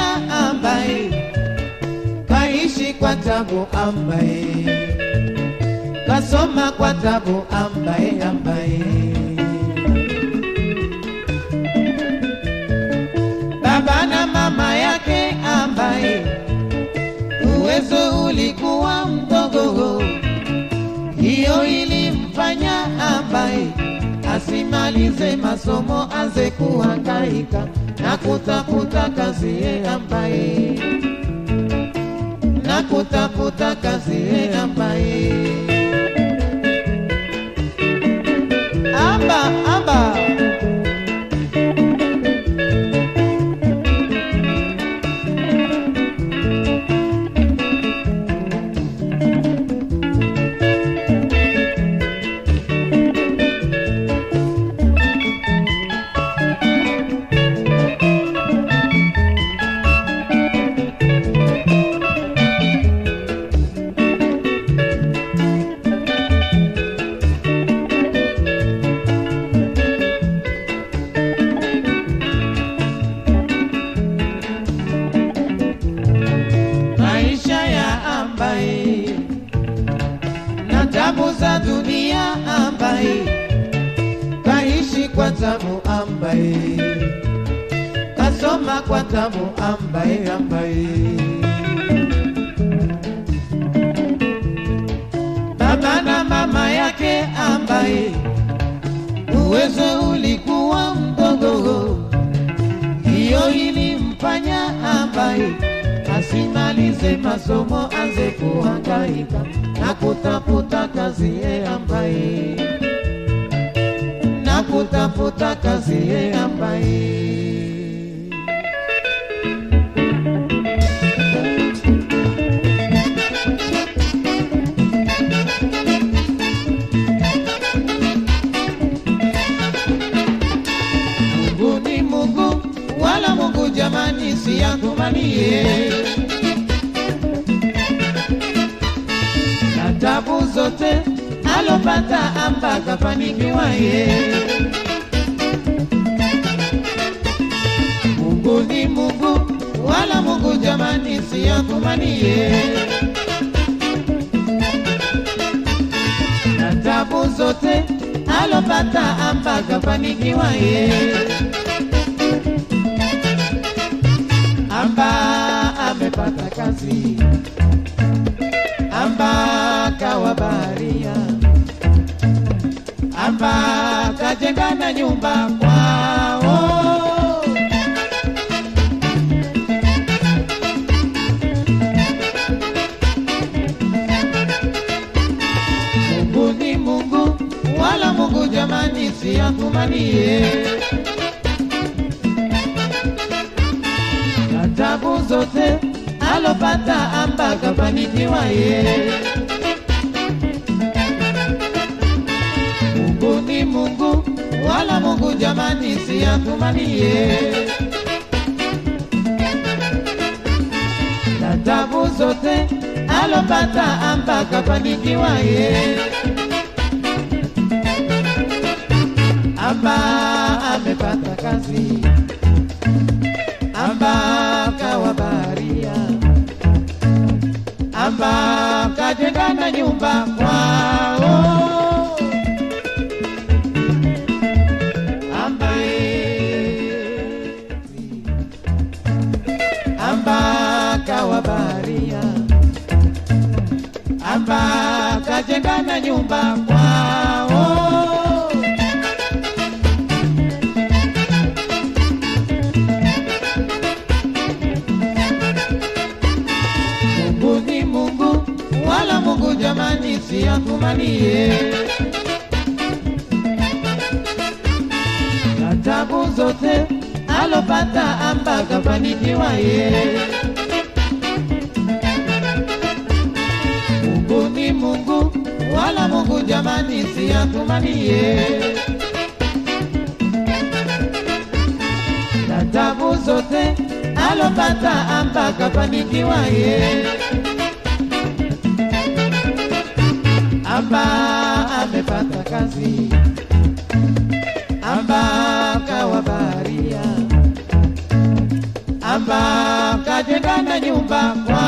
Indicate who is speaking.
Speaker 1: kijana ambaye kaishi kwa tabu, ambaye kasoma kwa tabu, ambaye ambaye. Baba na mama yake ambaye uwezo uli asimalize masomo, anze kuhangaika. Na kutafuta kazi ye ambaye. Na kutafuta kazi ye ambaye. Amba amba kasoma kwa tabu ambaye ambaye baba na mama yake ambaye uwezo ulikuwa mdogo. Hiyo ilimfanya ambaye asimalize masomo, anze kuhangaika na kutafuta kazi ye ambaye na kutafuta kazi ye ambaye yakumanie na tabu zote alopata amba kafanikiwa ye. Mungu ni Mungu, wala Mungu jamani, siyakumanie na tabu zote alopata amba kafanikiwa ye. Amepata kazi, amba kawa baharia, amba kajenga na nyumba kwao. Mungu ni Mungu, wala Mungu jamani, si yakumanie na tabu zote alopata amba kafanikiwa ye. Mungu ni Mungu, wala Mungu jamani, si yakumanie na tabu zote alopata amba kafanikiwa ye. Amba amepata kazi amba amba kajenga na nyumba kwao, amba kawa na nyumba kwao. Yakumanie na tabu zote alopata ambaka fanikiwa ye. Mungu ni Mungu, wala Mungu jamani, si atumanie tabu zote alopata ambaka fanikiwa ye. Amba amepata kazi, amba kawa baharia, amba kajenga na nyumba kwao.